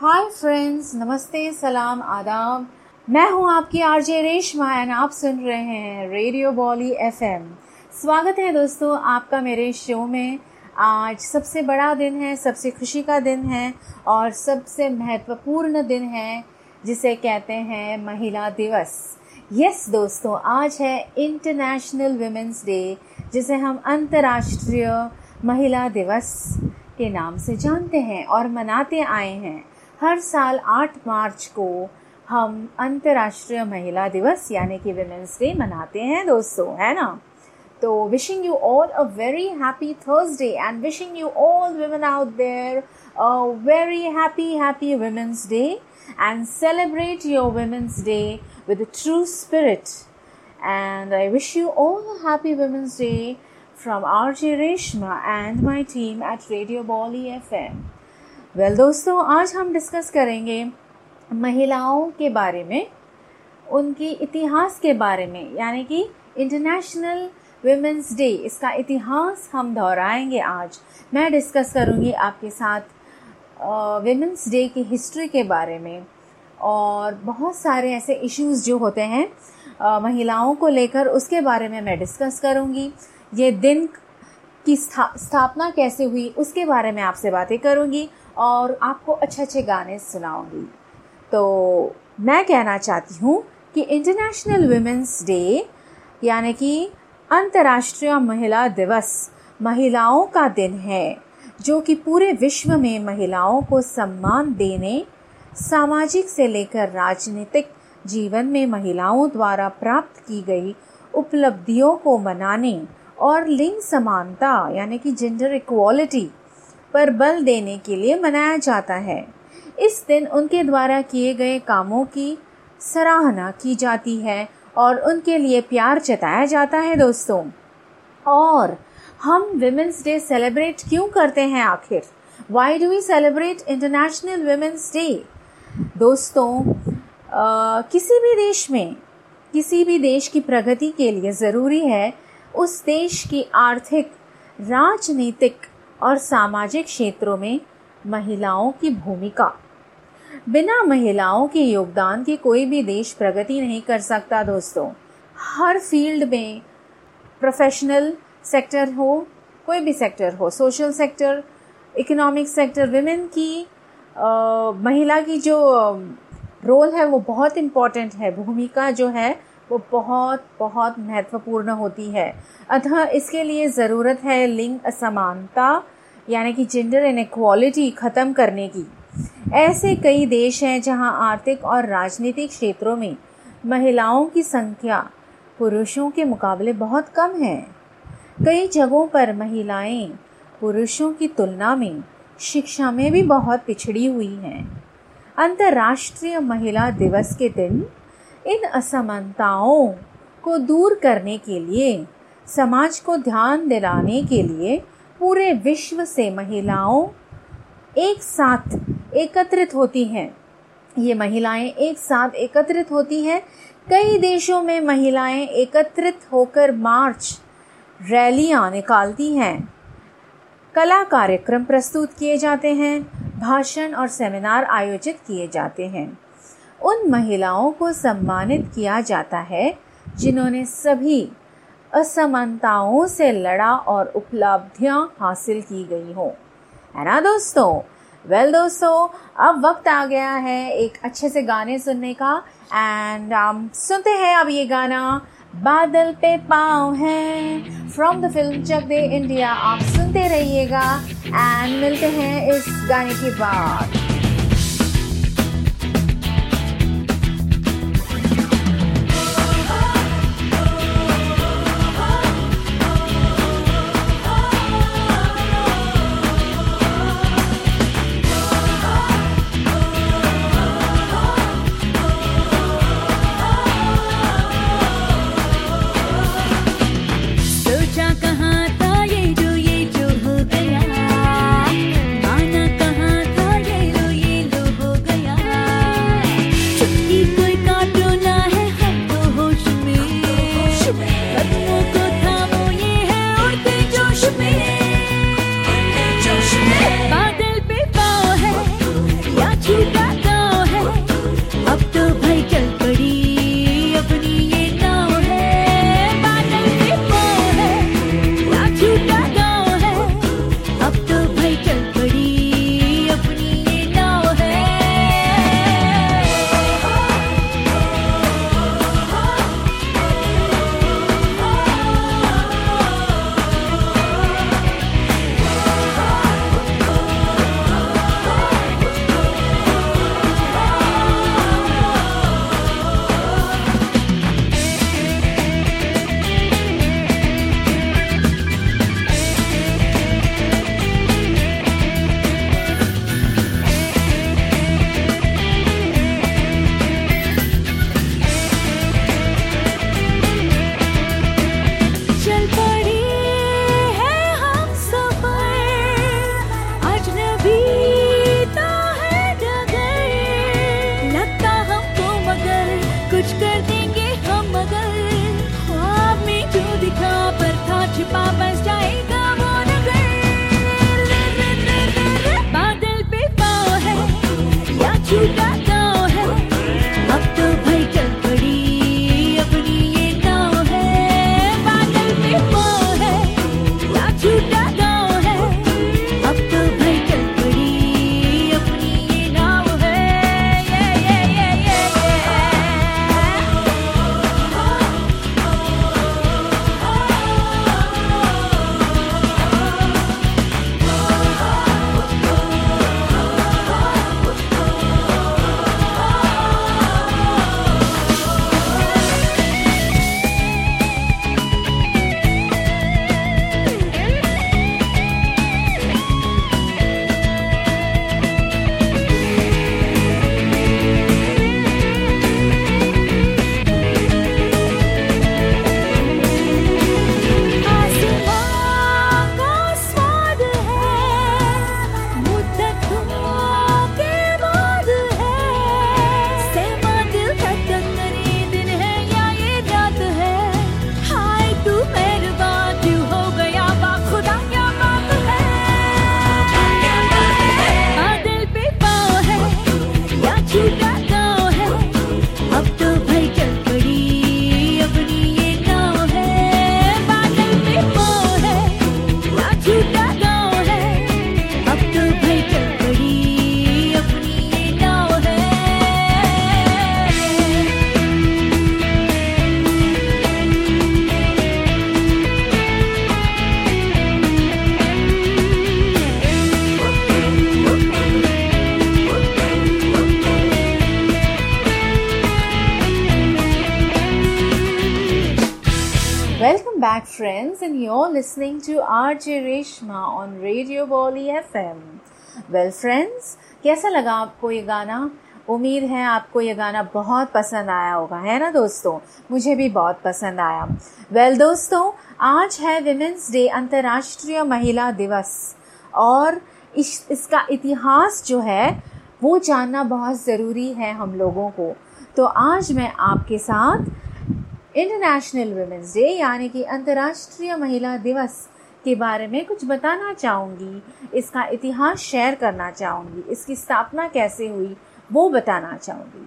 Hi friends नमस्ते, सलाम, आदाब। मैं हूँ आपकी आरजे रेशमा एंड आप सुन रहे हैं रेडियो बॉली एफएम स्वागत है दोस्तों आपका मेरे शो में। आज सबसे बड़ा दिन है, सबसे खुशी का दिन है और सबसे महत्वपूर्ण दिन है, जिसे कहते हैं महिला दिवस। यस दोस्तों, आज है इंटरनेशनल वुमेंस डे जिसे हम अंतर्राष्ट्रीय महिला दिवस के नाम से जानते हैं और मनाते आए हैं। हर साल 8 मार्च को हम अंतर्राष्ट्रीय महिला दिवस, यानी कि वुमेंस डे मनाते हैं, दोस्तों, है ना तो wishing you all a very happy Thursday and wishing you all women out there a very happy happy women's day and celebrate your women's day with true spirit and I wish you all all a happy Women's Day from RJ Reshma and my team at Radio Bali FM. Well well, दोस्तों आज हम discuss करेंगे महिलाओं के बारे में उनकी इतिहास के बारे में यानी कि इंटरनेशनल वुमेंस डे इसका इतिहास हम दोहराएँगे आज। मैं डिस्कस करूँगी आपके साथ वुमेंस डे की हिस्ट्री के बारे में और बहुत सारे ऐसे इश्यूज़ जो होते हैं आ, महिलाओं को लेकर उसके बारे में मैं डिस्कस करूँगी। ये दिन की स्था, स्थापना कैसे हुई उसके बारे में आपसे बातें करूँगी। और आपको अच्छे अच्छे गाने सुनाऊँगी। तो मैं कहना चाहती हूँ कि इंटरनेशनल वुमेंस डे यानी कि अंतर्राष्ट्रीय महिला दिवस, महिलाओं का दिन है, जो कि पूरे विश्व में महिलाओं को सम्मान देने, सामाजिक से लेकर राजनीतिक जीवन में महिलाओं द्वारा प्राप्त की गई उपलब्धियों को मनाने और लिंग समानता, यानी कि जेंडर इक्वालिटी पर बल देने के लिए मनाया जाता है। इस दिन उनके द्वारा किए गए कामों की सराहना की जाती है और उनके लिए प्यार जताया जाता है दोस्तों। और हम विमेंस डे सेलिब्रेट क्यों करते हैं आखिर? Why do we celebrate International Women's Day दोस्तों आ, किसी भी देश में किसी भी देश की प्रगति के लिए ज़रूरी है उस देश की आर्थिक राजनीतिक और सामाजिक क्षेत्रों में महिलाओं की भूमिका। बिना महिलाओं के योगदान के कोई भी देश प्रगति नहीं कर सकता दोस्तों। हर फ़ील्ड में प्रोफेशनल सेक्टर हो कोई भी सेक्टर हो social sector economic sector women की आ, महिला की जो रोल है वो बहुत इंपॉर्टेंट है भूमिका जो है वो बहुत बहुत महत्वपूर्ण होती है। अतः इसके लिए ज़रूरत है लिंग असमानता, यानी कि जेंडर इनक्वालिटी ख़त्म करने की। ऐसे कई देश हैं जहाँ आर्थिक और राजनीतिक क्षेत्रों में महिलाओं की संख्या पुरुषों के मुकाबले बहुत कम है। कई जगहों पर महिलाएँ पुरुषों की तुलना में शिक्षा में भी बहुत पिछड़ी हुई हैं। अंतर्राष्ट्रीय महिला दिवस के दिन इन असमानताओं को दूर करने के लिए, समाज को ध्यान दिलाने के लिए पूरे विश्व से महिलाओं एक साथ एकत्रित होती हैं। ये महिलाएँ एक साथ एकत्रित होती हैं। कई देशों में महिलाएँ एकत्रित होकर मार्च रैलियाँ निकालती हैं। कला कार्यक्रम प्रस्तुत किए जाते हैं, भाषण और सेमिनार आयोजित किए जाते हैं। उन महिलाओं को सम्मानित किया जाता है जिन्होंने सभी असमानताओं से लड़ा और उपलब्धियाँ हासिल की गई हो। है ना दोस्तों? वेल well, दोस्तों अब वक्त आ गया है एक अच्छे से गाने सुनने का। एंड um, सुनते हैं अब ये गाना बादल पे पाँव है। From the film Chak De India आप सुनते रहिएगा। एंड मिलते हैं इस गाने के बाद। To RJ Reshma on Radio Boli FM. Well, friends, कैसा लगा आपको ये गाना? उम्मीद है आपको ये गाना बहुत पसंद आया होगा है ना दोस्तों? मुझे भी बहुत पसंद आया। वेल well, दोस्तों आज है विमेंस डे अंतर्राष्ट्रीय महिला दिवस। और इस, इसका इतिहास जो है वो जानना बहुत ज़रूरी है हम लोगों को। तो आज मैं आपके साथ इंटरनेशनल वुमेंस डे यानी कि अंतर्राष्ट्रीय महिला दिवस के बारे में कुछ बताना चाहूँगी, इसका इतिहास शेयर करना चाहूँगी, इसकी स्थापना कैसे हुई, वो बताना चाहूँगी।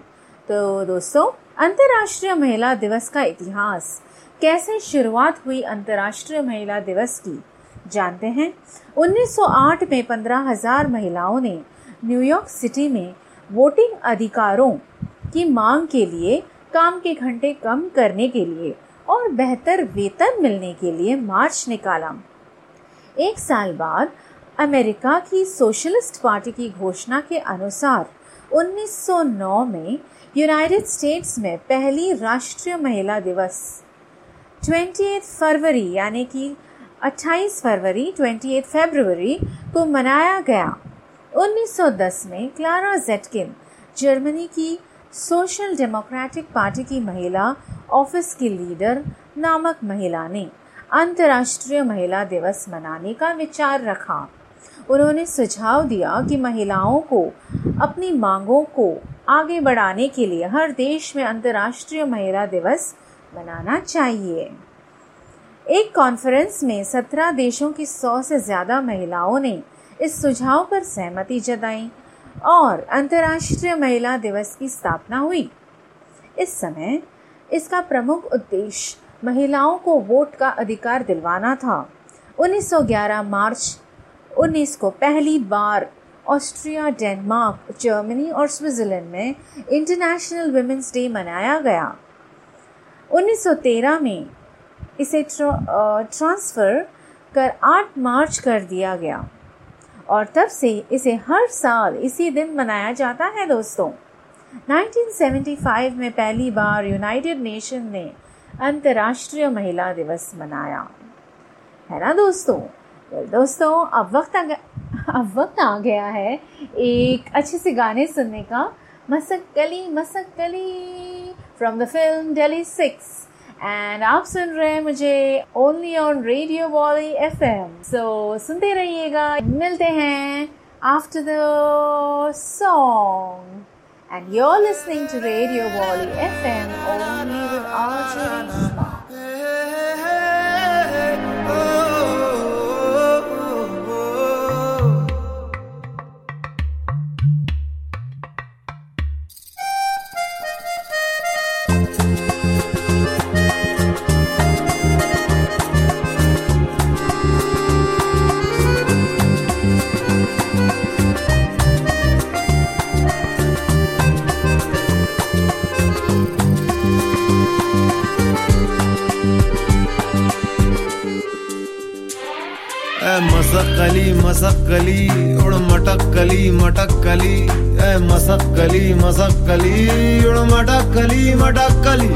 तो दोस्तों, अंतर्राष्ट्रीय महिला दिवस का इतिहास। कैसे शुरुआत हुई अंतर्राष्ट्रीय महिला दिवस की? जानते हैं? 1908 में पंद्रह हज़ार महिलाओं ने न्यूयॉर्क सिटी में वोटिंग अधिकारों की मांग के लिए काम के घंटे कम करने के लिए और बेहतर वेतन मिलने के लिए मार्च निकाला। एक साल बाद अमेरिका की सोशलिस्ट पार्टी की घोषणा के अनुसार 1909 में यूनाइटेड स्टेट्स में पहली राष्ट्रीय महिला दिवस। 28 फरवरी, यानी कि 28 फरवरी 28 फरवरी को मनाया गया। 1910 में क्लारा जेटकिन, जर्मनी की सोशल डेमोक्रेटिक पार्टी की महिला, ऑफ़िस की लीडर नामक महिला ने अंतर्राष्ट्रीय महिला दिवस मनाने का विचार रखा। उन्होंने सुझाव दिया कि महिलाओं को अपनी मांगों को आगे बढ़ाने के लिए हर देश में अंतर्राष्ट्रीय महिला दिवस मनाना चाहिए। एक कॉन्फ्रेंस में सत्रह देशों की सौ से ज़्यादा महिलाओं ने इस सुझाव पर सहमति जताई और अंतर्राष्ट्रीय महिला दिवस की स्थापना हुई। इस समय इसका प्रमुख उद्देश्य महिलाओं को वोट का अधिकार दिलवाना था। 1911 मार्च 19 को पहली बार ऑस्ट्रिया, डेनमार्क, जर्मनी और स्विट्जरलैंड में इंटरनेशनल वुमेन्स डे मनाया गया। 1913 में इसे ट्रांसफ़र कर 8 मार्च कर दिया गया। और तब से इसे हर साल इसी दिन मनाया जाता है, दोस्तों। 1975 में पहली बार यूनाइटेड नेशन ने अंतर्राष्ट्रीय महिला दिवस मनाया। है ना दोस्तों? well, दोस्तों अब वक्त आ अब वक्त आ गया है एक अच्छे से गाने सुनने का। मसक कली मसक कली from the film Delhi six and आप सुन रहे हैं मुझे only on radio Wally F M so सुनते रहिएगा। मिलते हैं after the song and you're listening to Radio Wally FM only with RJ मसकली मसकली उड़ मटक कली मटकली मटकली ए मसकली मसकली उड़ मटकली मटकली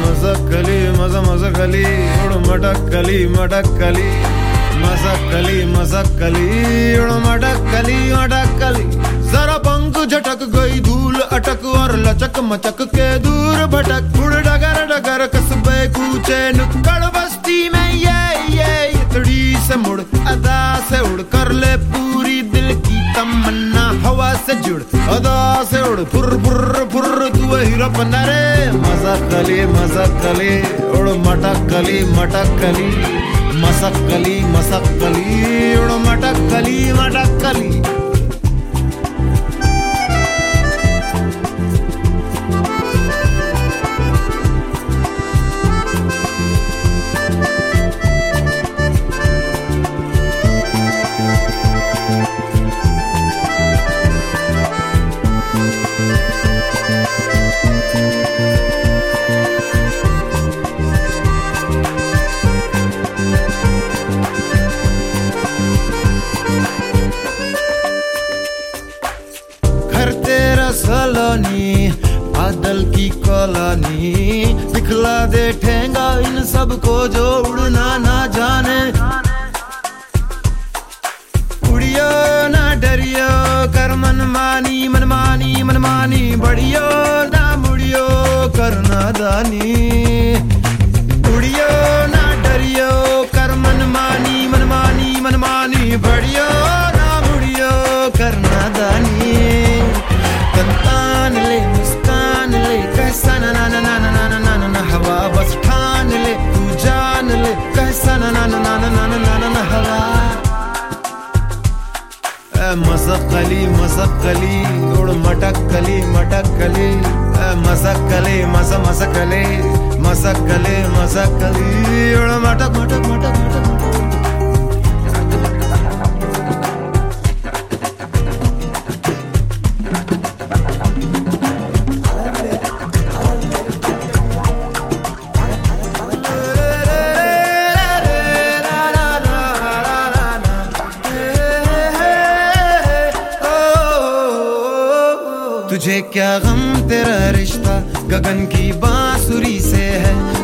मसकली मस मसकली उड़ मटकली मटकली मसकली मसकली उड़ मटकली मटकली जरा पंख झटक गई, धूल अटक और लचक मचक के दूर भटक। उड़ डगर डगर कसबे कूचे नुक्कड़ उड़ कर ले पूरी दिल की तमन्ना, हवा से जुड़, अदा से उड़। फुर फुर फुर तू हीरो पन्ना रे। मज़ाक कली मज़ाक कली उड़ मटक कली मटक कली मसक कली मसक कली उड़ मटक कली मटक कली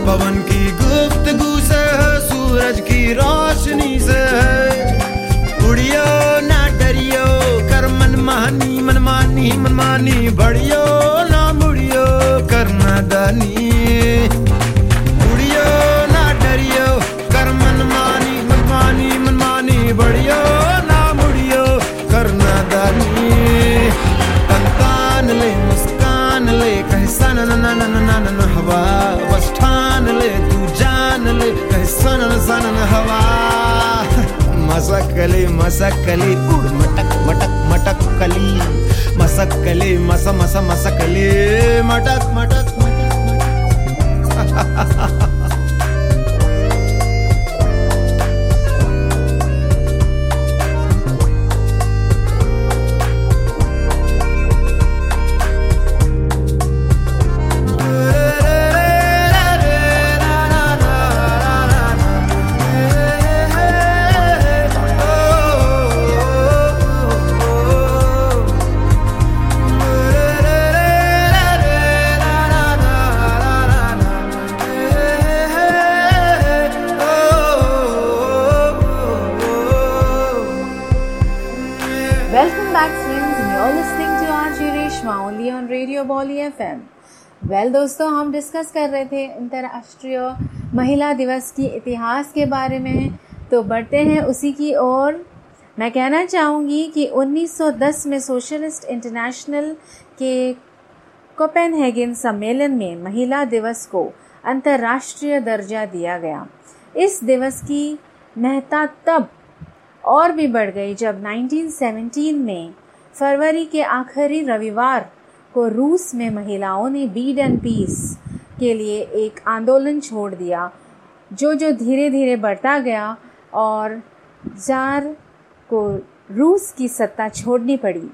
पवन की गुप्त से है, सूरज की रोशनी से है। उड़ियो ना डरियो, कर मनमानी मनमानी मनमानी बढ़ियो मसकली मसकली उड़ मटक मटक मटक कली. मसकली मस मस मसकली मटक मटक मटक. वेल well, दोस्तों हम डिस्कस कर रहे थे अंतर्राष्ट्रीय महिला दिवस की इतिहास के बारे में। तो बढ़ते हैं उसी की ओर। मैं कहना चाहूँगी कि 1910 में सोशलिस्ट इंटरनेशनल के कोपेनहेगन सम्मेलन में महिला दिवस को अंतर्राष्ट्रीय दर्जा दिया गया। इस दिवस की महत्ता तब और भी बढ़ गई जब 1917 में फरवरी के आखिरी रविवार को रूस में महिलाओं ने बीड एंड पीस के लिए एक आंदोलन छोड़ दिया, जो जो धीरे धीरे बढ़ता गया और जार को रूस की सत्ता छोड़नी पड़ी।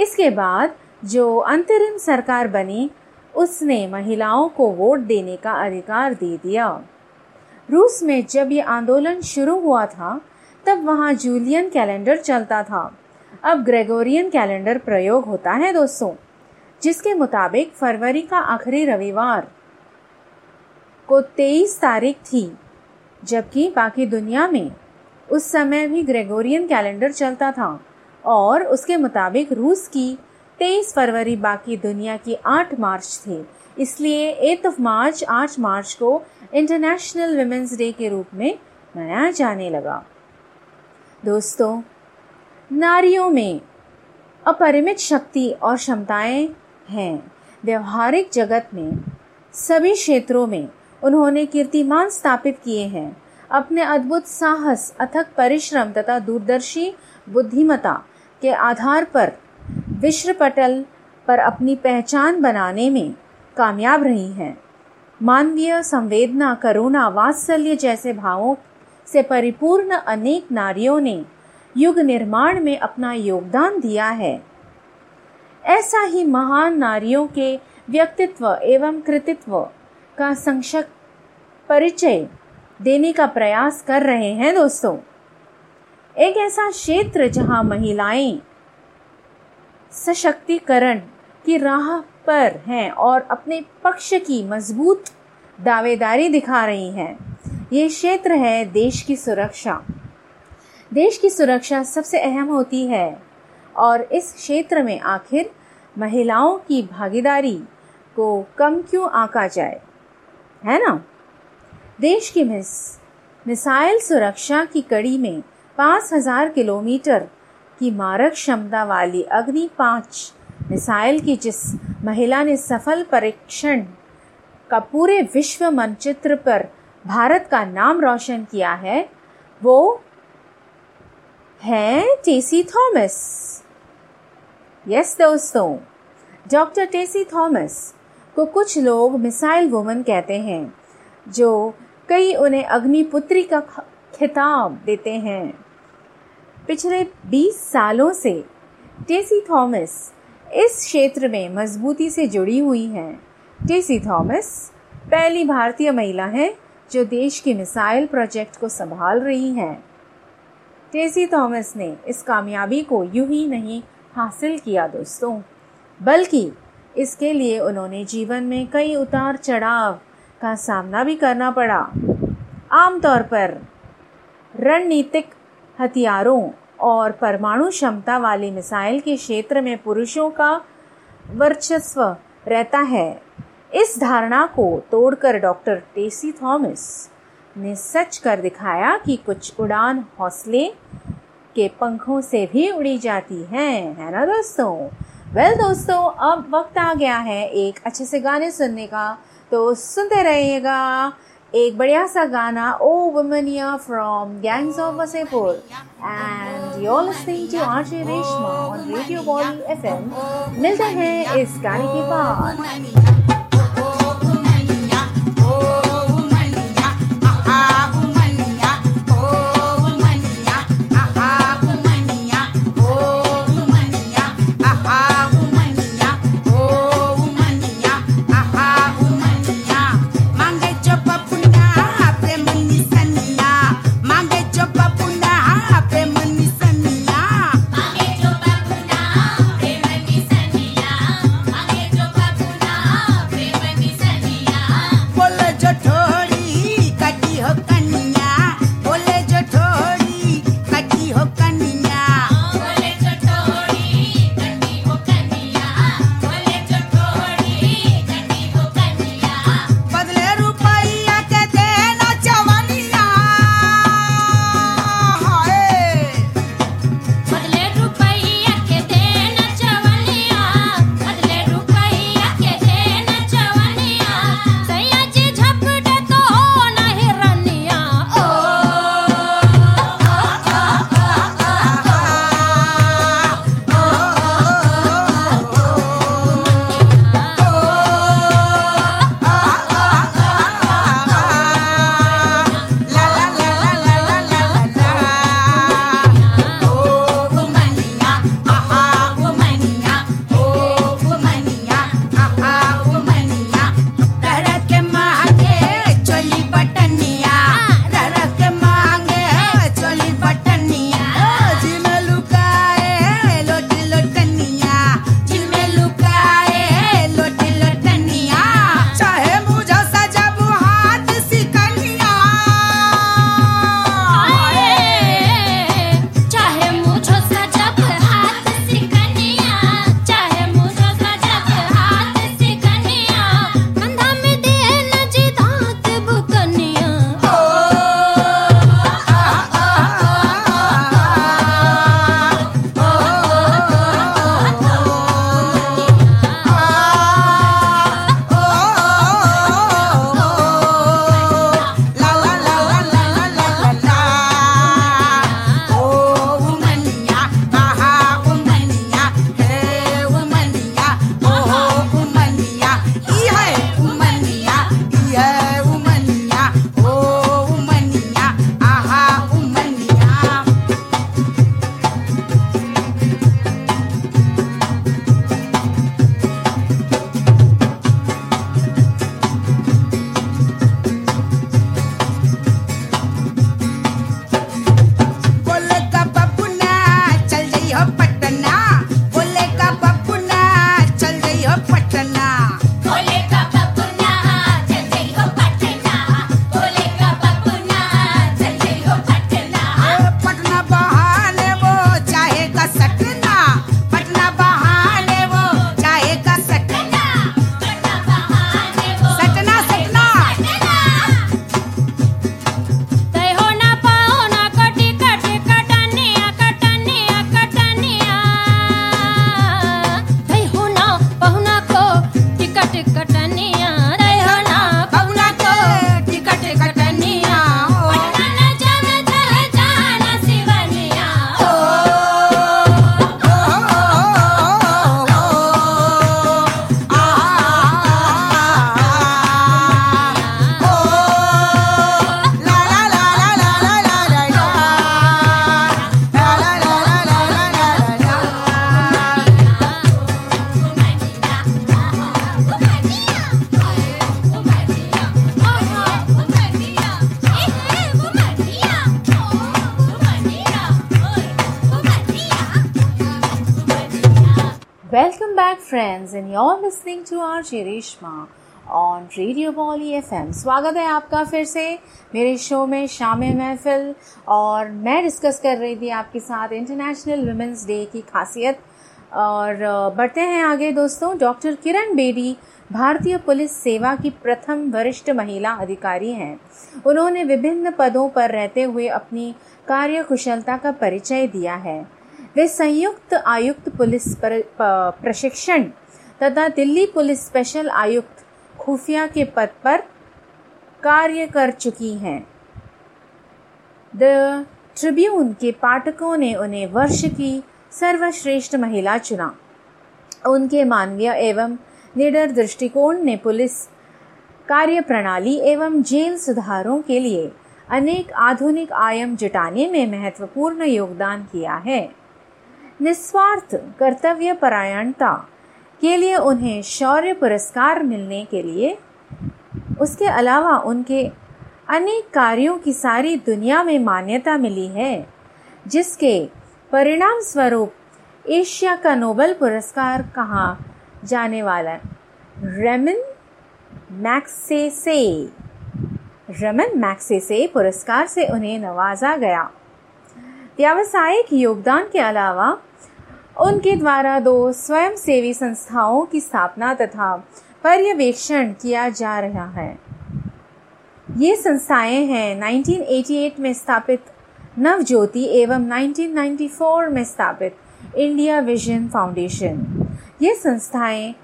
इसके बाद जो अंतरिम सरकार बनी, उसने महिलाओं को वोट देने का अधिकार दे दिया। रूस में जब ये आंदोलन शुरू हुआ था, तब वहाँ जूलियन कैलेंडर चलता था। अब ग्रेगोरियन कैलेंडर प्रयोग होता है दोस्तों, जिसके मुताबिक फरवरी का आखिरी रविवार को 23 तारीख थी, जबकि बाकी दुनिया में उस समय भी ग्रेगोरियन कैलेंडर चलता था और उसके मुताबिक रूस की 23 फरवरी बाकी दुनिया की 8 मार्च थी। इसलिए एट ऑफ़ मार्च 8 मार्च को इंटरनेशनल वुमेन्स डे के रूप में मनाया जाने लगा। दोस्तों नारियों में अपरिमित शक्ति और क्षमताएँ हैं। व्यवहारिक जगत में सभी क्षेत्रों में उन्होंने कीर्तिमान स्थापित किए हैं। अपने अद्भुत साहस, अथक परिश्रम तथा दूरदर्शी बुद्धिमता के आधार पर विश्व पटल पर अपनी पहचान बनाने में कामयाब रही हैं। मानवीय संवेदना, करुणा, वात्सल्य जैसे भावों से परिपूर्ण अनेक नारियों ने युग निर्माण में अपना योगदान दिया है। ऐसा ही महान नारियों के व्यक्तित्व एवं कृतित्व का संक्षक परिचय देने का प्रयास कर रहे हैं दोस्तों। एक ऐसा क्षेत्र जहाँ महिलाएँ सशक्तिकरण की राह पर हैं और अपने पक्ष की मज़बूत दावेदारी दिखा रही हैं। ये क्षेत्र है देश की सुरक्षा। देश की सुरक्षा सबसे अहम होती है। और इस क्षेत्र में आखिर महिलाओं की भागीदारी को कम क्यों आका जाए? है ना? देश की मिस, मिसाइल सुरक्षा की कड़ी में पाँच हज़ार किलोमीटर की मारक क्षमता वाली अग्नि पाँच मिसाइल की जिस महिला ने सफल परीक्षण का पूरे विश्व मानचित्र पर भारत का नाम रोशन किया है, वो है टेसी थॉमस यस दोस्तों डॉक्टर टेसी थॉमस को कुछ लोग मिसाइल वुमन कहते हैं, जो कई उन्हें अग्निपुत्री का खिताब देते हैं। पिछले 20 सालों से टेसी थॉमस इस क्षेत्र में मजबूती से जुड़ी हुई हैं। टेसी थॉमस पहली भारतीय महिला है, जो देश की मिसाइल प्रोजेक्ट को संभाल रही हैं। टेसी थॉमस ने इस कामयाबी को यूँ ही नहीं हासिल किया, दोस्तों। बल्कि इसके लिए उन्होंने जीवन में कई उतार चढ़ाव का सामना भी करना पड़ा। आमतौर पर रणनीतिक हथियारों और परमाणु क्षमता वाली मिसाइल के क्षेत्र में पुरुषों का वर्चस्व रहता है। इस धारणा को तोड़कर डॉक्टर टेसी थॉमस ने सच कर दिखाया कि कुछ उड़ान हौसले के पंखों से भी उड़ी जाती हैं। है ना दोस्तों? वेल well, दोस्तों अब वक्त आ गया है एक अच्छे से गाने सुनने का। तो सुनते रहिएगा एक बढ़िया सा गाना ओ वुमनिया from Gangs of Wasseypur and you listening to RJ Reshma on radio Bolly FM मिलते हैं इस गाने के बाद। Listening to our Reshma on Radio Bali FM. स्वागत है आपका फिर से मेरे शो में, शाम महफिल और मैं डिस्कस कर रही थी आपके साथ इंटरनेशनल वुमेंस डे की खासियत और बढ़ते हैं आगे दोस्तों। डॉक्टर किरण बेदी भारतीय पुलिस सेवा की प्रथम वरिष्ठ महिला अधिकारी हैं। उन्होंने विभिन्न पदों पर रहते हुए अपनी कार्य कुशलता का परिचय दिया है। वे संयुक्त आयुक्त पुलिस प्रशिक्षण तथा दिल्ली पुलिस स्पेशल आयुक्त खुफिया के पद पर कार्य कर चुकी हैं। द ट्रिब्यून के पाठकों ने उन्हें वर्ष की सर्वश्रेष्ठ महिला चुना। उनके मानवीय एवं निडर दृष्टिकोण ने पुलिस कार्य प्रणाली एवं जेल सुधारों के लिए अनेक आधुनिक आयाम जुटाने में महत्वपूर्ण योगदान किया है। निस्वार्थ कर्तव्य परायणता के लिए उन्हें शौर्य पुरस्कार मिलने के लिए। उसके अलावा उनके अनेक कार्यों की सारी दुनिया में मान्यता मिली है, जिसके परिणाम स्वरूप एशिया का नोबेल पुरस्कार कहा जाने वाला रेमन मैक्सेसे। रमन मैक्सेसे पुरस्कार से उन्हें नवाजा गया। व्यावसायिक योगदान के अलावा उनके द्वारा दो स्वयंसेवी संस्थाओं की स्थापना तथा पर्यवेक्षण किया जा रहा है। ये संस्थाएँ हैं 1988 में स्थापित नव ज्योति एवं 1994 में स्थापित इंडिया विजन फाउंडेशन। ये संस्थाएँ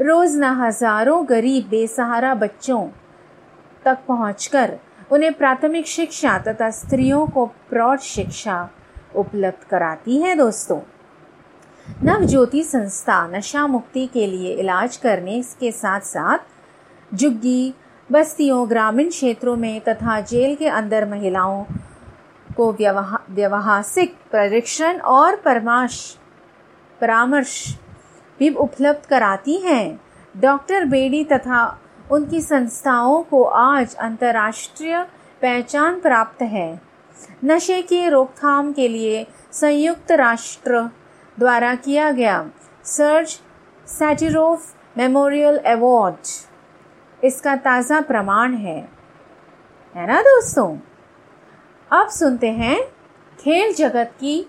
रोज न हज़ारों गरीब बेसहारा बच्चों तक पहुंचकर उन्हें प्राथमिक शिक्षा तथा स्त्रियों को प्रौढ़ शिक्षा उपलब्ध कराती है, दोस्तों। नव ज्योति संस्था नशा मुक्ति के लिए इलाज करने के साथ साथ जुग्गी बस्तियों, ग्रामीण क्षेत्रों में तथा जेल के अंदर महिलाओं को व्यवहासिक परीक्षण और परामर्श परामर्श भी उपलब्ध कराती हैं। डॉक्टर बेडी तथा उनकी संस्थाओं को आज अंतर्राष्ट्रीय पहचान प्राप्त है। नशे की रोकथाम के लिए संयुक्त राष्ट्र द्वारा किया गया। सर्च सैटिरोफ मेमोरियल अवार्ड इसका ताज़ा प्रमाण है। है ना दोस्तों? अब सुनते हैं खेल जगत की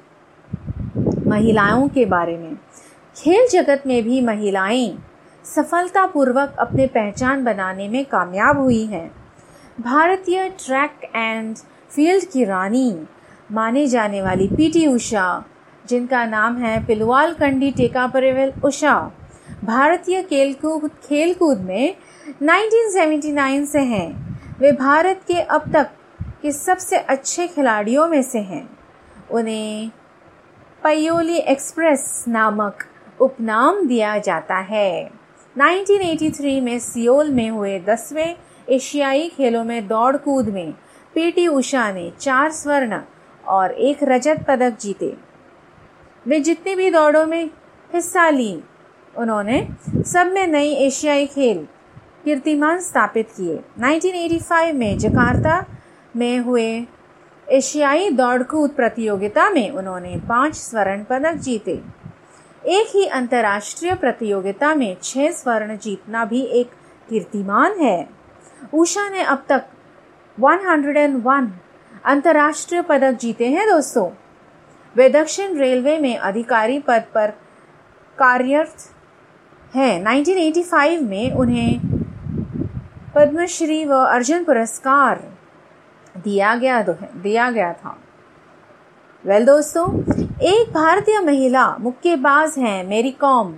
महिलाओं के बारे में। खेल जगत में भी महिलाएँ सफलतापूर्वक अपने पहचान बनाने में कामयाब हुई हैं। भारतीय ट्रैक एंड फ़ील्ड की रानी माने जाने वाली पीटी उषा जिनका नाम है पिलवाल कंडी टेका परिवल उषा। भारतीय खेलकूद खेलकूद में 1979 से हैं। वे भारत के अब तक के सबसे अच्छे खिलाड़ियों में से हैं। उन्हें पयोली एक्सप्रेस नामक उपनाम दिया जाता है। 1983 में सियोल में हुए दसवें एशियाई खेलों में दौड़ कूद में पीटी उषा ने चार स्वर्ण और एक रजत पदक जीते। वे जितनी भी दौड़ों में हिस्सा ली, उन्होंने सब में नई एशियाई खेल कीर्तिमान स्थापित किए। 1985 में जकार्ता में हुए एशियाई दौड़कूद प्रतियोगिता में उन्होंने पाँच स्वर्ण पदक जीते। एक ही अंतर्राष्ट्रीय प्रतियोगिता में छह स्वर्ण जीतना भी एक कीर्तिमान है। उषा ने अब तक 101 अंतर्राष्ट्रीय पदक जीते हैं दोस्तों। वे दक्षिण रेलवे में अधिकारी पद पर कार्यरत हैं। 1985 में उन्हें पद्मश्री व अर्जुन पुरस्कार दिया गया दिया गया था। वेल दोस्तों, एक भारतीय महिला मुक्केबाज हैं, मेरी कॉम।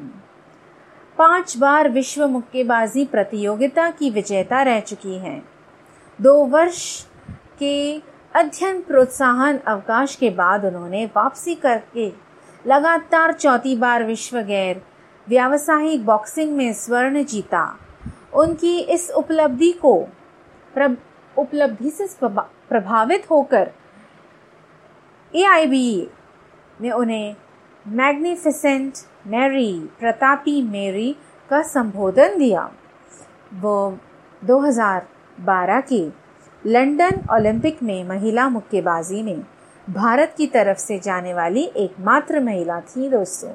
पाँच बार विश्व मुक्केबाजी प्रतियोगिता की विजेता रह चुकी हैं। दो वर्ष के अध्ययन, प्रोत्साहन, अवकाश के बाद उन्होंने वापसी करके लगातार चौथी बार विश्व गैर व्यावसायिक बॉक्सिंग में स्वर्ण जीता। उनकी इस उपलब्धि को उपलब्धि से प्रभावित होकर ए ने उन्हें मैग्निफिसेंट मैरी प्रतापी मेरी का संबोधन दिया। वो 2012 के लंदन ओलंपिक में महिला मुक्केबाजी में भारत की तरफ़ से जाने वाली एकमात्र महिला थी दोस्तों।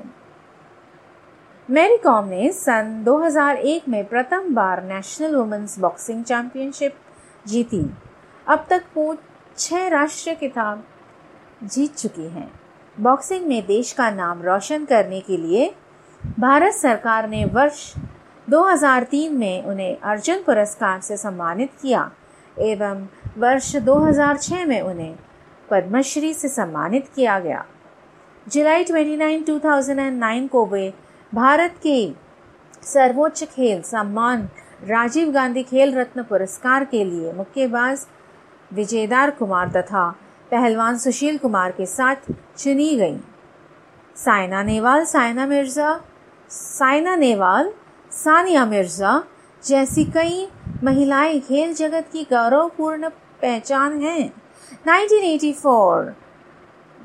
मैरी कॉम ने सन 2001 में प्रथम बार नेशनल वुमेन्स बॉक्सिंग चैंपियनशिप जीती। अब तक वो छह राष्ट्रीय खिताब जीत चुकी हैं। बॉक्सिंग में देश का नाम रोशन करने के लिए भारत सरकार ने वर्ष 2003 में उन्हें अर्जुन पुरस्कार से सम्मानित किया। एवं वर्ष 2006 में उन्हें पद्मश्री से सम्मानित किया गया। जुलाई 29, 2009 को वे भारत के सर्वोच्च खेल सम्मान राजीव गांधी खेल रत्न पुरस्कार के लिए मुक्केबाज विजयदार कुमार तथा पहलवान सुशील कुमार के साथ चुनी गई। साइना नेहवाल साइना मिर्ज़ा साइना नेहवाल सानिया मिर्ज़ा जैसी कई महिलाएँ खेल जगत की गौरवपूर्ण पहचान हैं। 1984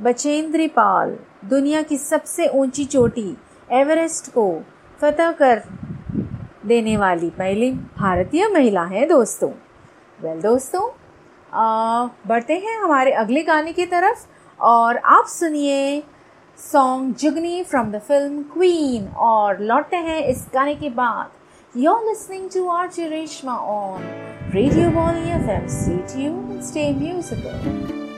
बचेंद्री पाल दुनिया की सबसे ऊँची चोटी एवरेस्ट को फतह कर देने वाली पहली भारतीय महिला है दोस्तों। वेल well, दोस्तों आ, बढ़ते हैं हमारे अगले गाने की तरफ़ और आप सुनिए song Jugni from the film Queen और लौटते हैं इस गाने के बाद। You're listening to RJ Reshma on Radio Bonnie FM. Stay tuned, stay musical.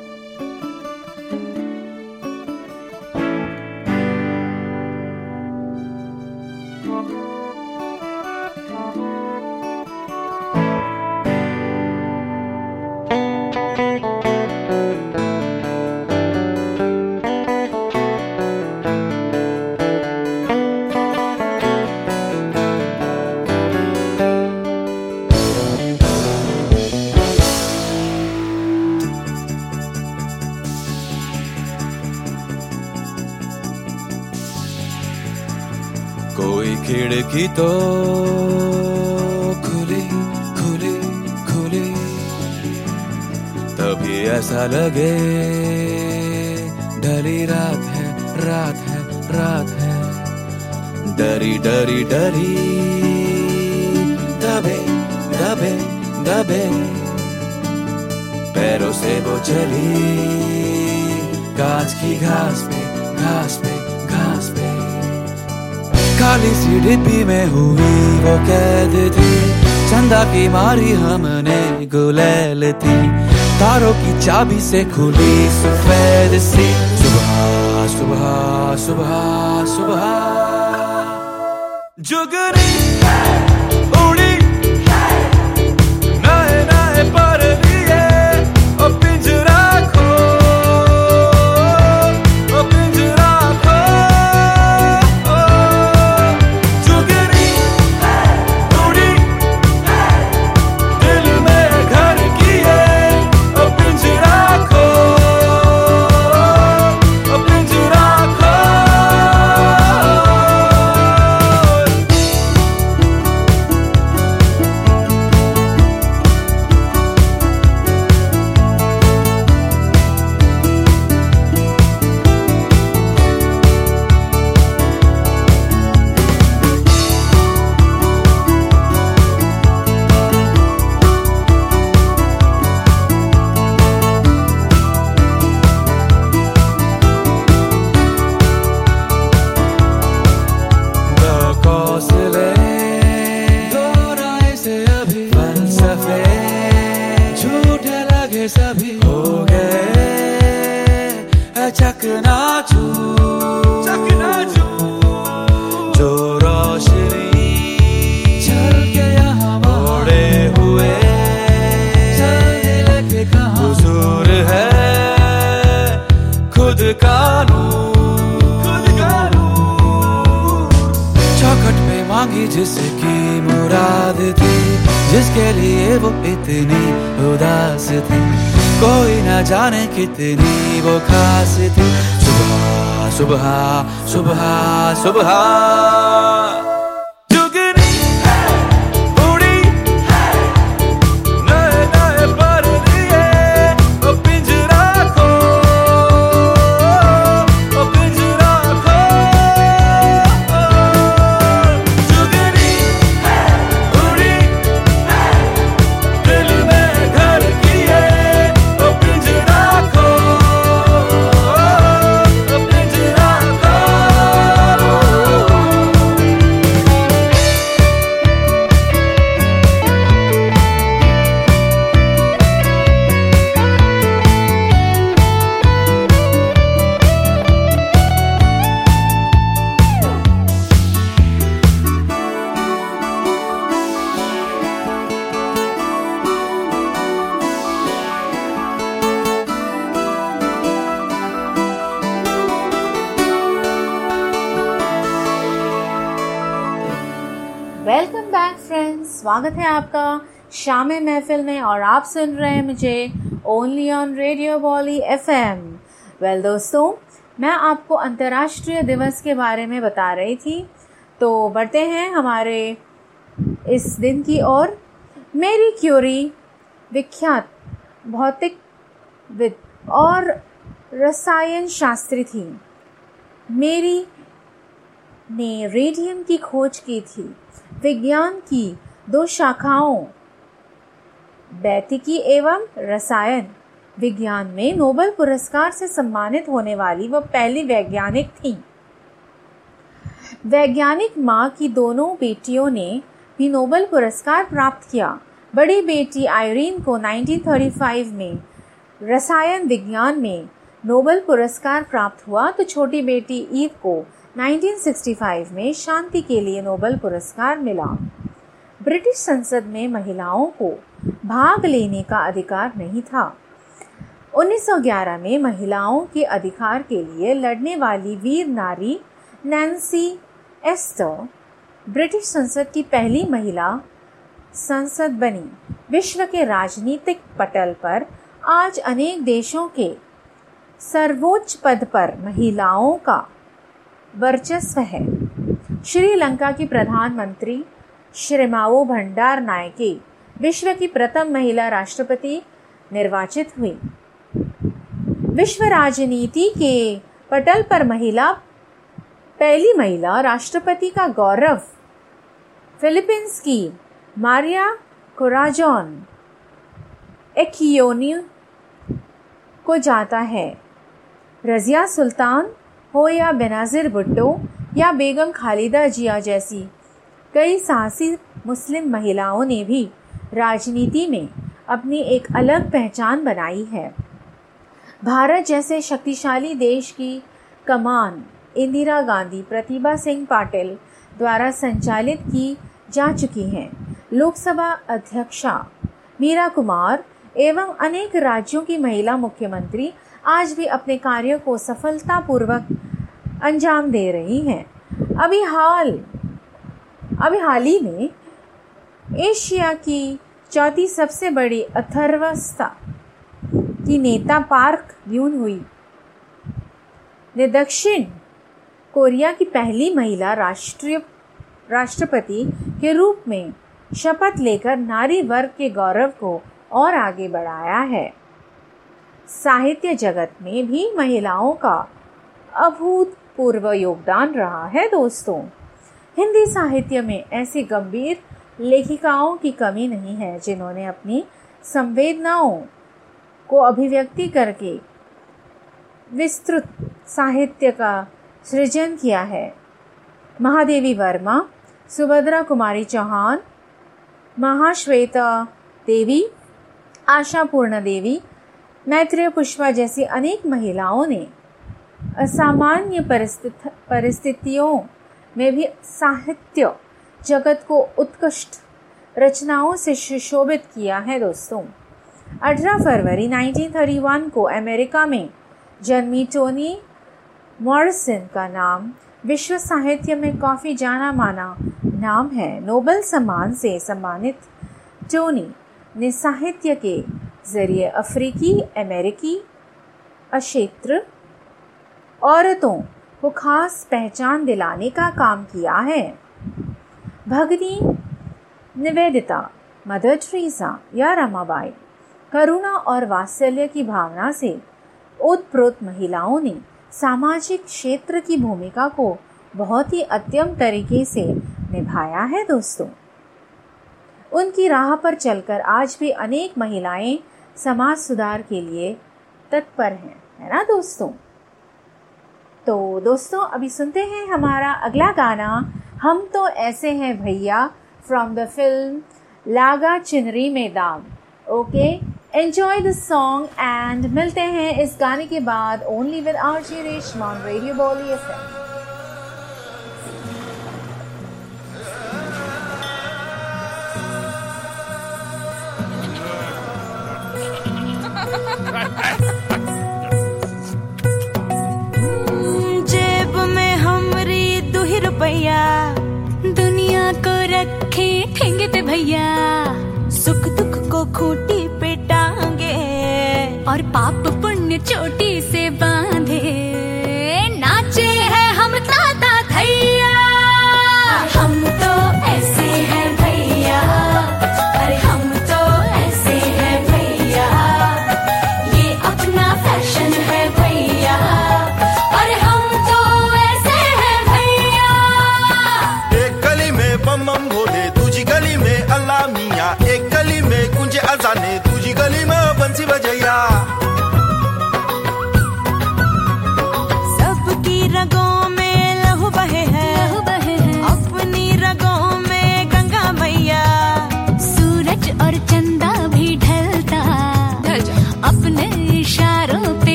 की चाबी शाम महफिल में और आप सुन रहे हैं मुझे only on radio Bolly F M well दोस्तों, मैं आपको अंतर्राष्ट्रीय दिवस के बारे में बता रही थी। तो बढ़ते हैं हमारे इस दिन की ओर। मेरी क्यूरी, विख्यात भौतिक विद और रसायन शास्त्री थी। मेरी ने रेडियम की खोज की थी। विज्ञान की दो शाखाओं भौतिकी एवं रसायन विज्ञान में नोबेल पुरस्कार से सम्मानित होने वाली वह पहली वैज्ञानिक थी। वैज्ञानिक माँ की दोनों बेटियों ने भी नोबेल पुरस्कार प्राप्त किया। बड़ी बेटी आयरीन को 1935 में रसायन विज्ञान में नोबेल पुरस्कार प्राप्त हुआ तो छोटी बेटी ईव को 1965 में शांति के लिए नोबेल पुरस्कार मिला। ब्रिटिश संसद में महिलाओं को भाग लेने का अधिकार नहीं था। 1911 में महिलाओं के अधिकार के लिए लड़ने वाली वीर नारी नैन्सी एस्टर ब्रिटिश संसद की पहली महिला संसद बनी। विश्व के राजनीतिक पटल पर आज अनेक देशों के सर्वोच्च पद पर महिलाओं का वर्चस्व है। श्रीलंका की प्रधानमंत्री श्रीमाओ भंडार नायके, विश्व की प्रथम महिला राष्ट्रपति निर्वाचित हुई। विश्व राजनीति के पटल पर महिला, पहली महिला राष्ट्रपति का गौरव। फिलीपींस की मारिया कोराजोन एक्योनी को जाता है। रज़िया सुल्तान हो या बेनाजिर भुट्टो या बेगम खालिदा जिया जैसी कई साहसी मुस्लिम महिलाओं ने भी राजनीति में अपनी एक अलग पहचान बनाई है। भारत जैसे शक्तिशाली देश की कमान इंदिरा गांधी, प्रतिभा सिंह पाटिल द्वारा संचालित की जा चुकी हैं। लोकसभा अध्यक्षा मीरा कुमार एवं अनेक राज्यों की महिला मुख्यमंत्री आज भी अपने कार्यों को सफलतापूर्वक अंजाम दे रही हैं। अभी हाल अभी हाल ही में एशिया की चौथी सबसे बड़ी अथर्वस्था की नेता पार्क यून हुई। ने दक्षिण कोरिया की पहली महिला राष्ट्रीय, राष्ट्रपति के रूप में शपथ लेकर नारी वर्ग के गौरव को और आगे बढ़ाया है। साहित्य जगत में भी महिलाओं का अभूतपूर्व योगदान रहा है दोस्तों। हिंदी साहित्य में ऐसी गंभीर लेखिकाओं की कमी नहीं है जिन्होंने अपनी संवेदनाओं को अभिव्यक्ति करके विस्तृत साहित्य का सृजन किया है। महादेवी वर्मा, सुभद्रा कुमारी चौहान, महाश्वेता देवी, आशा पूर्ण देवी मैत्रेय पुष्पा जैसी अनेक महिलाओं ने असामान्य परिस्थितियों में भी साहित्य जगत को उत्कृष्ट रचनाओं से सुशोभित किया है दोस्तों। 18 फरवरी 1931 को अमेरिका में जन्मी टोनी मॉरिसन का नाम विश्व साहित्य में काफ़ी जाना माना नाम है। नोबेल सम्मान से सम्मानित टोनी ने साहित्य के ज़रिए अफ्रीकी, अमेरिकी अक्षेत्र औरतों को खास पहचान दिलाने का काम किया है। भगनी, निवेदिता, मदर ट्रीसा या रमाबाई, करुणा और वात्सल्य की भावना से उत्प्रोत महिलाओं ने सामाजिक क्षेत्र की भूमिका को बहुत ही अत्यम तरीके से निभाया है दोस्तों। उनकी राह पर चलकर आज भी अनेक महिलाएँ समाज सुधार के लिए तत्पर हैं, है ना दोस्तों? तो दोस्तों, अभी सुनते हैं हमारा अगला गाना, हम तो ऐसे हैं भैया फ्रॉम द फ़िल्म लागा चिनरी में दाग okay enjoy the song and मिलते हैं इस गाने के बाद only with R J Reshma radio Bolly F जेब में हमरी रखेंगे ते भैया। सुख दुख को खूटी पे टांगे और पाप पुण्य चोटी से बांधे।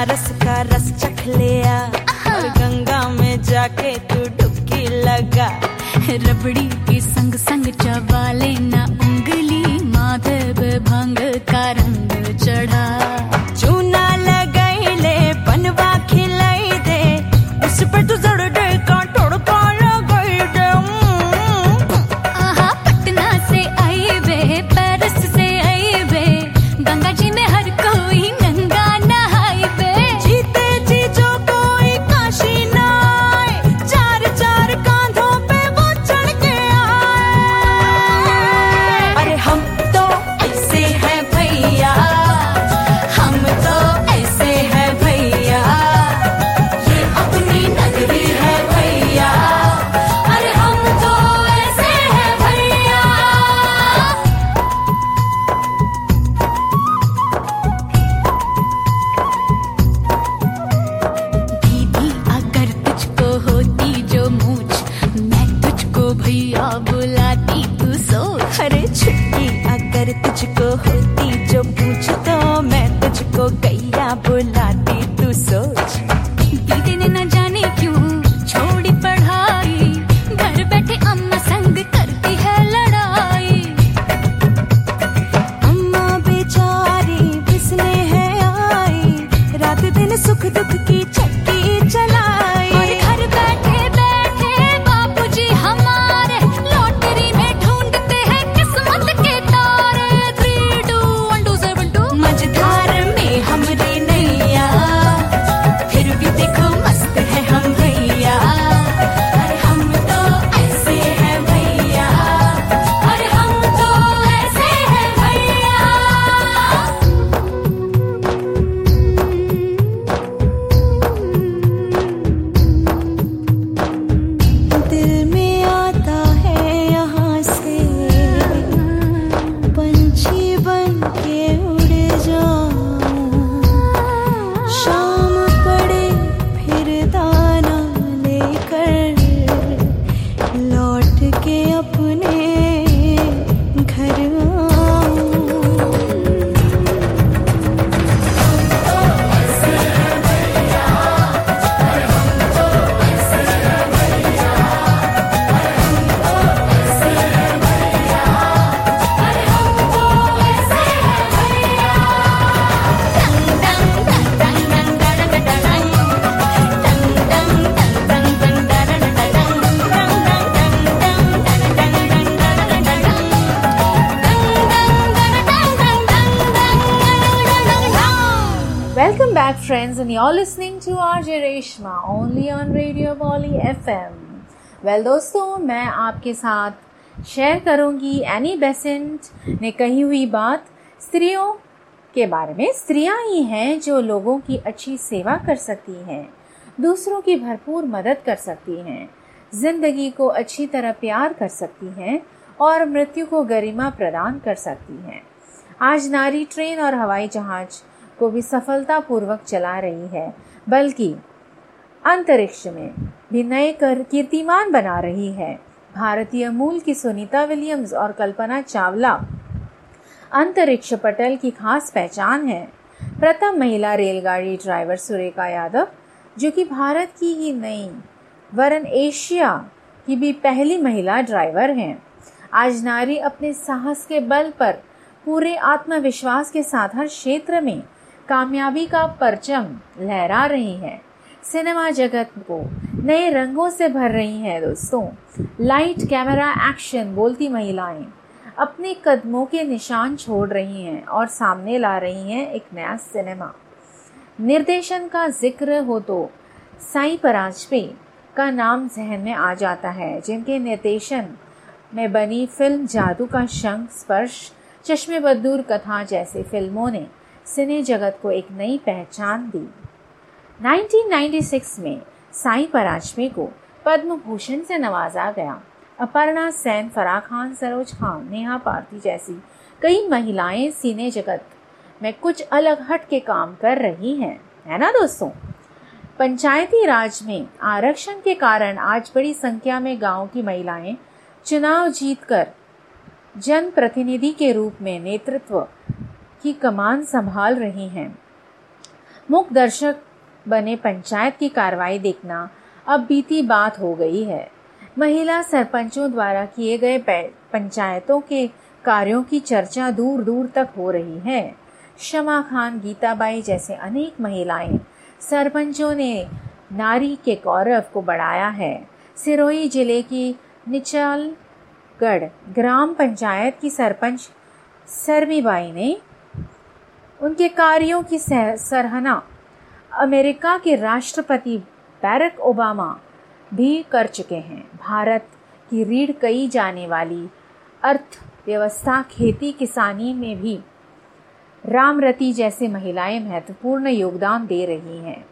बनारस का रस चख लिया और गंगा में जाके तू डुबकी लगा। रबड़ी you're listening to RJ Reshma, only on Radio Bali FM. Well, दोस्तों, मैं आपके साथ शेयर करूँगी एनी बेसेंट ने कही हुई बात स्त्रियों के बारे में स्त्रियाँ ही हैं जो लोगों की अच्छी सेवा कर सकती हैं, दूसरों की भरपूर मदद कर सकती हैं, ज़िंदगी को अच्छी तरह प्यार कर सकती हैं और मृत्यु को गरिमा प्रदान कर सकती हैं आज नारी ट्रेन और हवाई जहाज़ को भी सफलतापूर्वक चला रही है, बल्कि अंतरिक्ष में भी नए कर कीर्तिमान बना रही है। भारतीय मूल की सुनीता विलियम्स और कल्पना चावला अंतरिक्ष पटल की खास पहचान है। प्रथम महिला रेलगाड़ी ड्राइवर सुरेखा यादव, जो कि भारत की ही नहीं वरन एशिया की भी पहली महिला ड्राइवर हैं। आज नारी अपने साहस के बल पर पूरे आत्मविश्वास के साथ हर क्षेत्र में कामयाबी का परचम लहरा रही है। सिनेमा जगत को नए रंगों से भर रही हैं दोस्तों। लाइट कैमरा एक्शन बोलती महिलाएँ। अपने कदमों के निशान छोड़ रही हैं और सामने ला रही हैं एक नया सिनेमा। निर्देशन का ज़िक्र हो तो साई पराजपे का नाम जहन में आ जाता है, जिनके निर्देशन में बनी फ़िल्म जादू का शंख स्पर्श चश्मे बदूर कथा जैसी फ़िल्मों ने सिने जगत को एक नई पहचान दी। 1996 में साई पराजपे को पद्म भूषण से नवाजा गया। अपर्णा सेन, फराह खान, सरोज खान, नेहा पार्थी जैसी कई महिलाएँ सीने जगत में कुछ अलग हट के काम कर रही हैं। है ना दोस्तों? पंचायती राज में आरक्षण के कारण आज बड़ी संख्या में गाँव की महिलाएँ चुनाव जीतकर जन प्रतिनिधि के रूप में नेतृत्व की कमान संभाल रही हैं। मुख दर्शक बने पंचायत की कार्रवाई देखना अब बीती बात हो गई है। महिला सरपंचों द्वारा किए गए पंचायतों के कार्यों की चर्चा दूर दूर तक हो रही है। शमा खान, गीताबाई जैसे अनेक महिलाएँ सरपंचों ने नारी के गौरव को बढ़ाया है। सिरोही ज़िले की निचालगढ़ ग्राम पंचायत की सरपंच सरमीबाई ने उनके कार्यों की सराहना। अमेरिका के राष्ट्रपति बैरक ओबामा भी कर चुके हैं। भारत की रीढ़ कही जाने वाली अर्थव्यवस्था खेती किसानी में भी रामरती जैसे महिलाएँ महत्वपूर्ण योगदान दे रही हैं।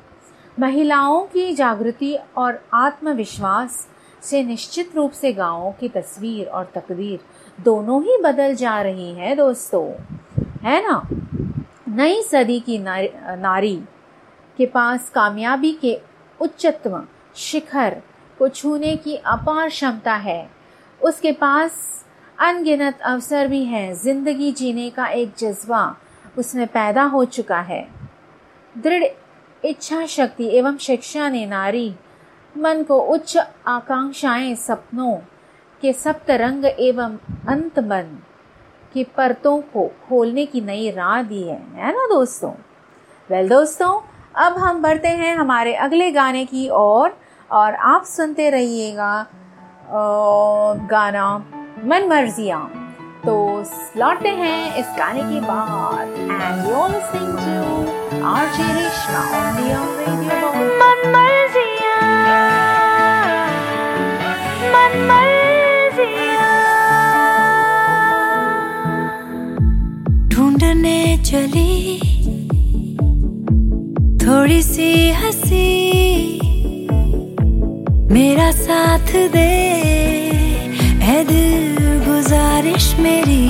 महिलाओं की जागृति और आत्मविश्वास से निश्चित रूप से गाँवों की तस्वीर और तकदीर दोनों ही बदल जा रही हैं, दोस्तों। है ना? नई सदी की नारी के पास कामयाबी के उच्चतम शिखर को छूने की अपार क्षमता है। उसके पास अनगिनत अवसर भी हैं। ज़िंदगी जीने का एक जज्बा उसमें पैदा हो चुका है। दृढ़ इच्छा शक्ति एवं शिक्षा ने नारी मन को उच्च आकांक्षाएँ सपनों के सप्त रंग एवं अंत मन की परतों को खोलने की नई राह दी है है ना दोस्तों? वेल दोस्तों अब हम बढ़ते हैं हमारे अगले गाने की ओर और, आप सुनते रहिएगा गाना मन मर्जिया। तो लौटते हैं इस गाने के बाद। And you listening to RJ Reshma on the radio मन मर्जिया मन मर्जिया। ढूँढने चली। थोड़ी सी हँसी मेरा साथ दे। है दिल गुजारिश मेरी।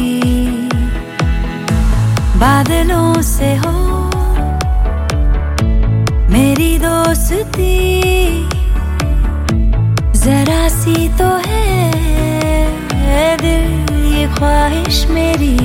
बादलों से हो मेरी दोस्ती। जरा सी तो है, दिल ये ख्वाहिश मेरी।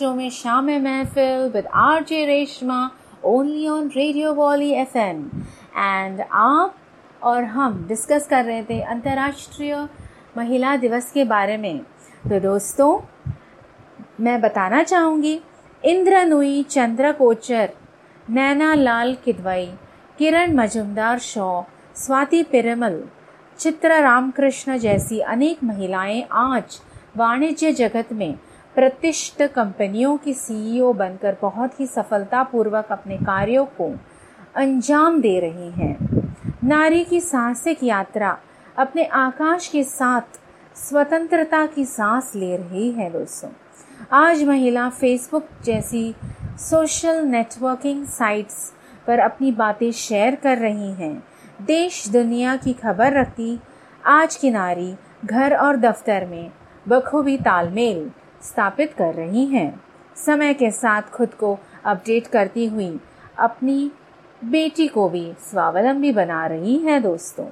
शो में शाम महफिल with R J Reshma only on radio Wally F M and आप और हम डिस्कस कर रहे थे अंतर्राष्ट्रीय महिला दिवस के बारे में। तो दोस्तों, मैं बताना चाहूँगी इंद्र नुई चंद्र कोचर नैना लाल किदवई, किरण मजुमदार शॉ, स्वाति पिरमल, चित्रा रामकृष्ण जैसी अनेक महिलाएँ आज वाणिज्य जगत में प्रतिष्ठित कंपनियों की सीईओ बनकर बहुत ही सफलतापूर्वक अपने कार्यों को अंजाम दे रही हैं। नारी की साहसिक यात्रा अपने आकाश के साथ स्वतंत्रता की सांस ले रही है, दोस्तों। आज महिला फेसबुक जैसी सोशल नेटवर्किंग साइट्स पर अपनी बातें शेयर कर रही हैं। देश, दुनिया की खबर रखती आज की नारी घर और दफ्तर में बखूबी तालमेल स्थापित कर रही हैं। समय के साथ खुद को अपडेट करती हुई अपनी बेटी को भी स्वावलंबी बना रही हैं दोस्तों।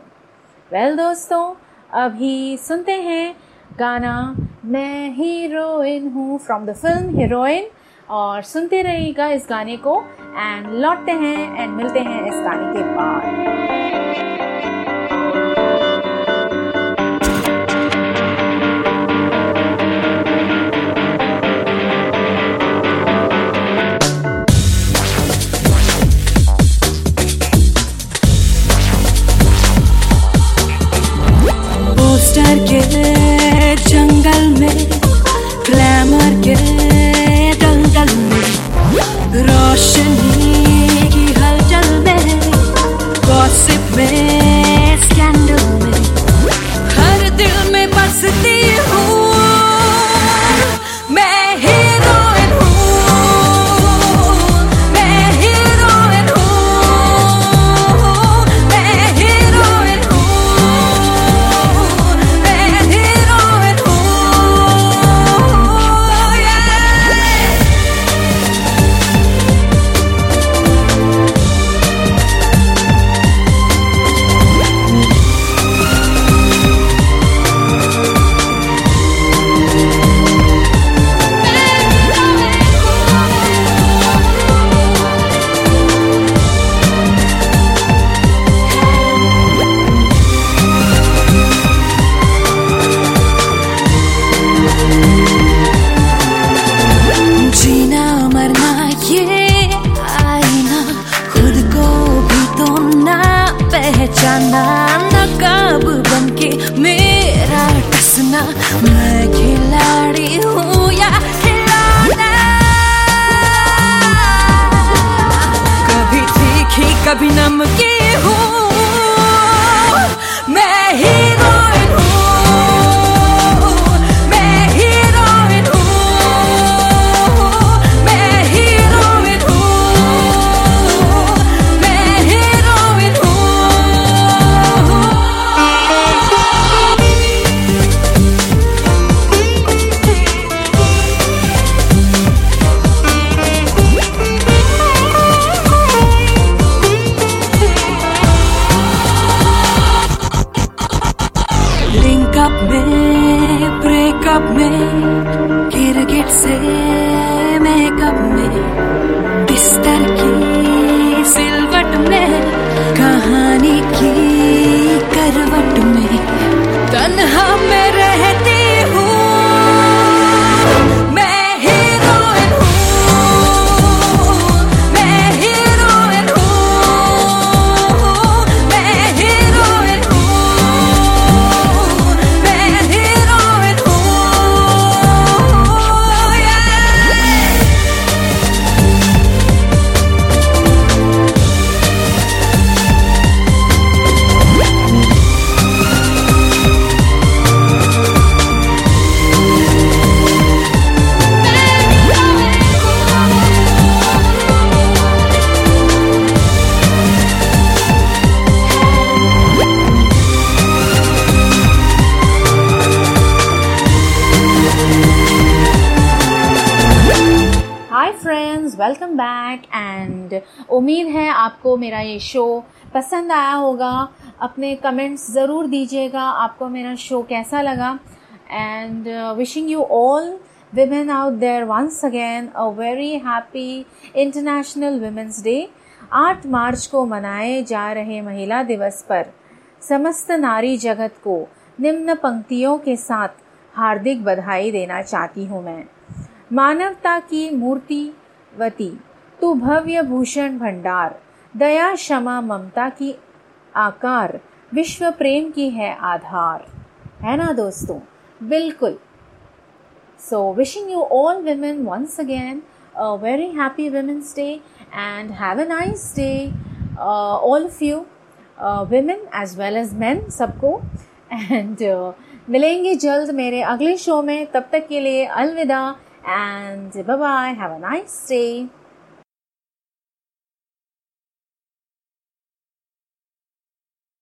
वेल well, दोस्तों अभी सुनते हैं गाना मैं हीरोइन हूँ फ्रॉम द फ़िल्म हीरोइन और सुनते रहिएगा इस गाने को एंड लौटते हैं एंड मिलते हैं इस गाने के बाद। मेरा ये शो पसंद आया होगा अपने कमेंट्स ज़रूर दीजिएगा आपको मेरा शो कैसा लगा? Uh, wishing you all women out there once again a very happy International Women's Day. 8 मार्च को मनाए जा रहे महिला दिवस पर समस्त नारी जगत को निम्न पंक्तियों के साथ हार्दिक बधाई देना चाहती हूँ मैं। मानवता की मूर्तिवती तू भव्य भूषण भंडार। दया क्षमा ममता की आकार विश्व प्रेम की है आधार है ना दोस्तों बिल्कुल all women once again a very happy Women's Day and have a nice day, uh, all of you, uh, women as well as men, सबको uh, मिलेंगे जल्द मेरे अगले शो में तब तक के लिए अलविदा bye bye have a nice day